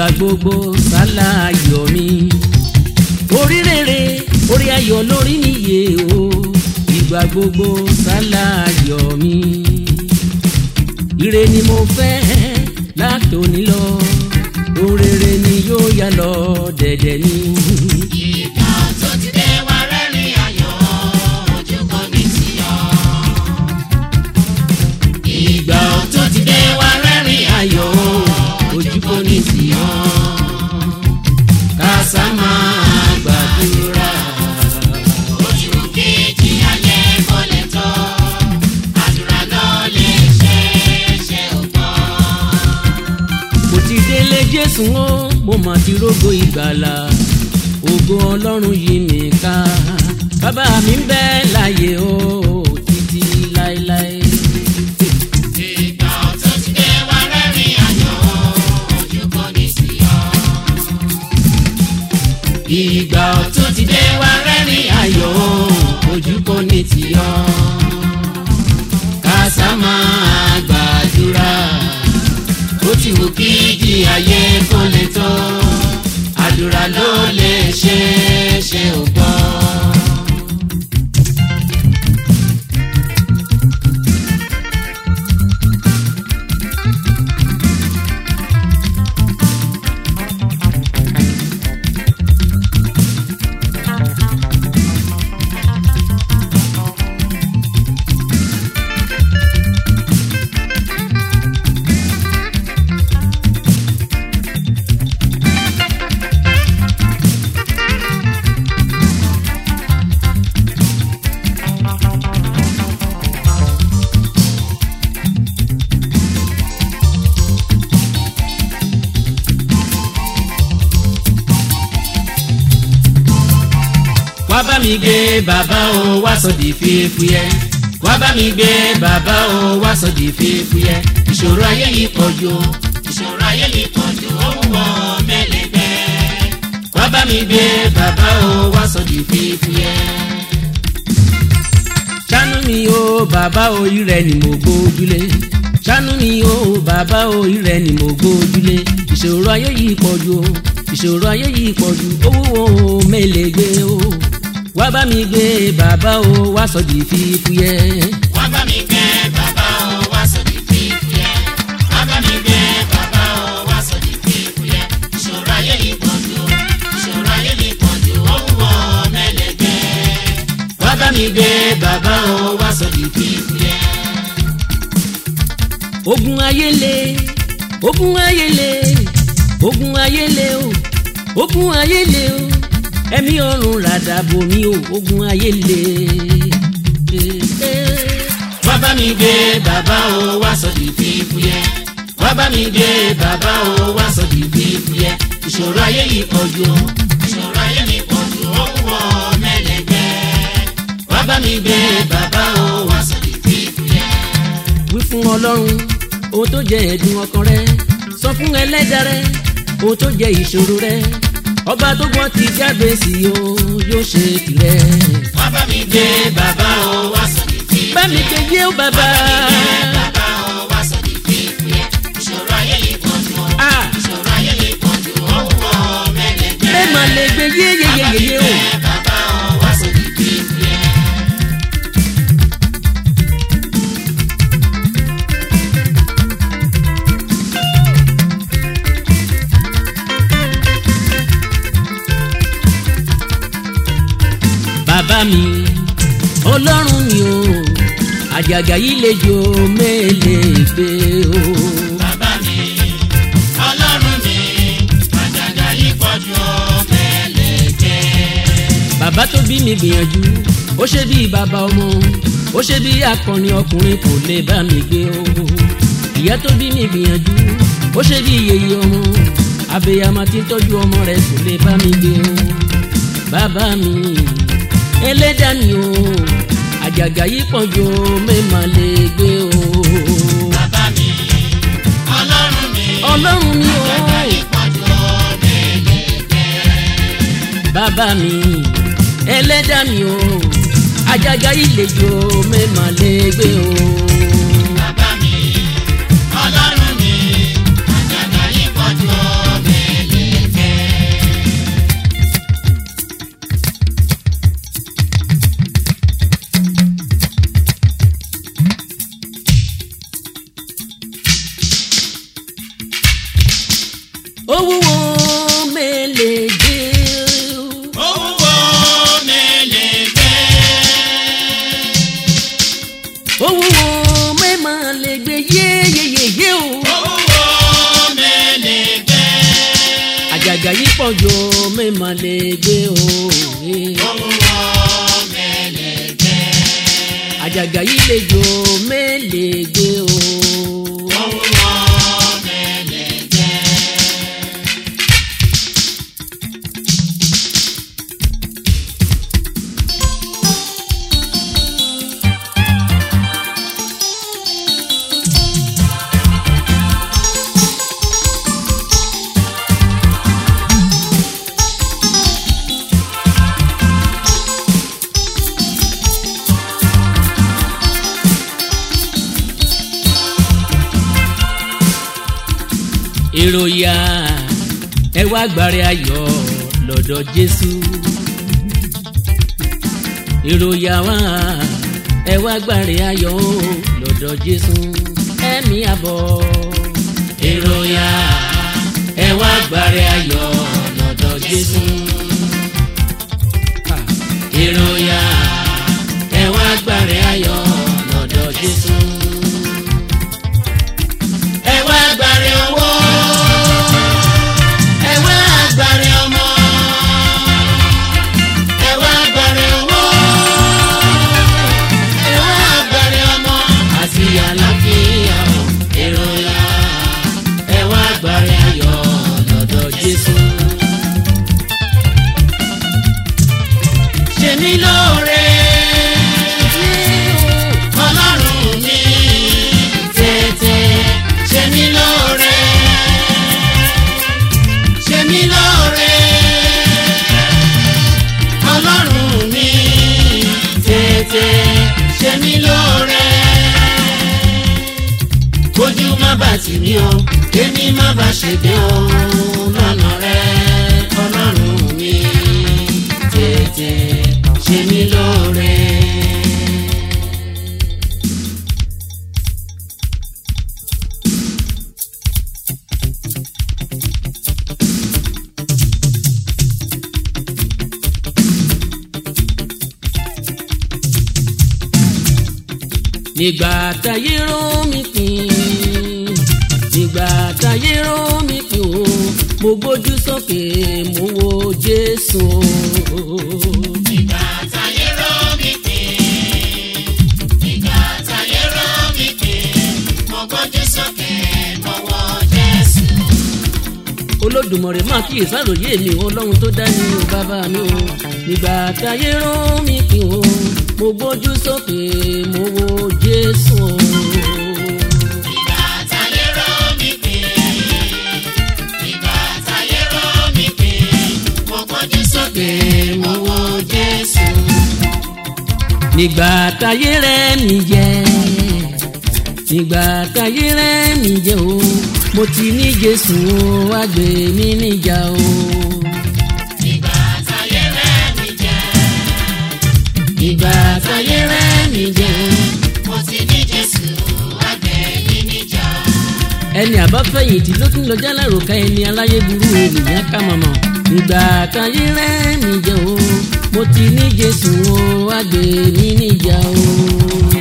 ìgbà gbogbo sálà ayọ̀ mi orí rere orí ayọ̀ lórí nìyẹ o ìgbà gbogbo sálà ayọ̀ mi ire ni mo fẹ́ látòní lọ orere ni yóò yá lọ dẹ̀dẹ̀ ni. jésù ó mo mà ti rógo ìgbàlà ògo ọlọ́run yìí nìkan bàbá mi ń bẹ láàyè o títí láéláé. ìgbà ọ̀tún ti dé wá rẹ́rìn ayọ̀ ojú ní tiyọ̀ ká gbàdúrà ti wù kí igi ayé kó le tó àdúrà ló lè ṣe é ṣe ò gbọ́. wá bá mi gbé bàbá o wá sọ di fífúyẹ́ wá bá mi gbé bàbá o wá sọ di fífúyẹ́ ìṣòro ayé yìí pọ̀ jù ìṣòro ayé yìí pọ̀ jù ó wúwo mẹ́lẹ́gbẹ́ wá bá mi gbé bàbá o wá sọ di fífúyẹ́. ṣàánú mi o bàbá o ire ni mo gbójúlé ṣàánú mi o bàbá o ire ni mo gbójúlé ìṣòro ayé yìí pọ̀ jù ìṣòro ayé yìí pọ̀ jù ó wúwo mẹ́lẹ́gbẹ́ o wá bá mi gbé bàbá o wá sọ di fífúyẹ́. wá bá mi gbé bàbá o wá sọ di fífúyẹ́. wá bá mi gbé bàbá o wá sọ di fífúyẹ́. ìṣòro ayé yìí pọ̀ jù ìṣòro ayé yìí pọ̀ jù ó wúwo mẹ́lẹ̀gbẹ́. wá bá mi gbé bàbá o wá sọ di fífúyẹ́. ogun ayé le ogun ayé le ogun ayé le o ogun ayé le o ẹ̀mí ọ̀run làdàbò mi ò ogun ayé le. wá mi gbé bàbá o wá sọ di fífúyẹ́ wá mi gbé bàbá o wá sọ di fífúyẹ́ ìṣòro ayé yìí pọ̀ jù ọ́ ìṣòro ayé mi pọ̀ jù ọ́ wúwọ́ mẹ́lẹ̀gbẹ́ wá mi gbé bàbá o wá sọ di fífúyẹ́. wí fún ọlọ́run ohun tó jẹ ẹ̀dùn ọkàn rẹ sọ fún ẹlẹ́dàá rẹ ohun tó jẹ ìṣòro rẹ ọba tó gbọ́n ti jáde sí o yóò ṣe tìrẹ. wá bá mi gbé bàbá o wá sọ̀rọ̀ ìdí. bá mi gbé yé o bàbá. mi gbé bàbá. bàbá mi ọlọ́run mi o àjàgà yìí lè jò mélè gbé o. bàbá mi ọlọ́run mi àjàgà yìí pọ̀jù mélè gbé. bàbá tó bí mi gbìyànjú ó ṣe bí bàbá ọmọ ó ṣe bí akọrin ọkùnrin kò lè bá mi gbé o. ìyá tó bí mi gbìyànjú ó ṣe bí yèyé ọmọ abiyamọ tí ń tọ́jú ọmọ rẹ̀ kò lè bá mi gbé o. bàbá mi ẹlẹ́dàá mi o àjàgà yìí pọ̀ jù mẹ́mà lè gbé o. bàbá mi ọlọ́run mi ọlọ́run mi o àjàgà yìí pọ̀ jù mẹ́mà lè gbé. bàbá mi ẹlẹ́dàá o àjàgà yìí lè jù mẹ́mà lè gbé o. yo mi mà lè gbé o. lọ́wọ́ mẹ́lẹ̀ gbẹ́. àjàgà yìí lè jo mi lè gbé o. ìròyà ẹ wá gbàrẹ ayọ̀ lọ́dọ̀ Jésù ìròyà wá ẹ wá gbàrẹ ayọ̀ lọ́dọ̀ Jésù ẹ̀mí àbọ̀. ìròyà ẹ wá gbàrẹ ayọ̀ lọ́dọ̀ Jésù ìròyà ẹ wá gbàrẹ ayọ̀ lọ́dọ̀ Jésù. bà tì mí o kémi má bà ṣègbé o lọ́nà rẹ ọlọ́run mi tètè ṣe mí lóore. nígbà táyé rún mi pín ìgbà táyé rán mi pè ó mo gbójú sókè mo wo Jésù. ìgbà táyé rán mi pè ìgbà táyé rán mi pè mo gbójú sókè mo wo Jésù. Olódùmarè máa kíyè sáròyé mi Ọlọ́run tó dá ní bàbá mi o ìgbà táyé rán mi pè mo gbójú sókè mo wo Jésù. nígbà táyé rẹ̀ mi jẹ́ nígbà táyé rẹ̀ mi jẹ́ o mo ti ní Jésù o wá mi níjà o. nígbà táyé rẹ̀ mi jẹ́ nígbà táyé rẹ̀ mi jẹ́ o mo ti ní Jésù o wá mi níjà o. ẹni àbáfẹ̀yìntì ló tún lọ jálárò ká ẹni aláyé burú ènìyàn ká mọ̀mọ́ nígbà táyé rẹ̀ mi jẹ́ o mo ti ní Jésù ó wá gbé mi níjà o.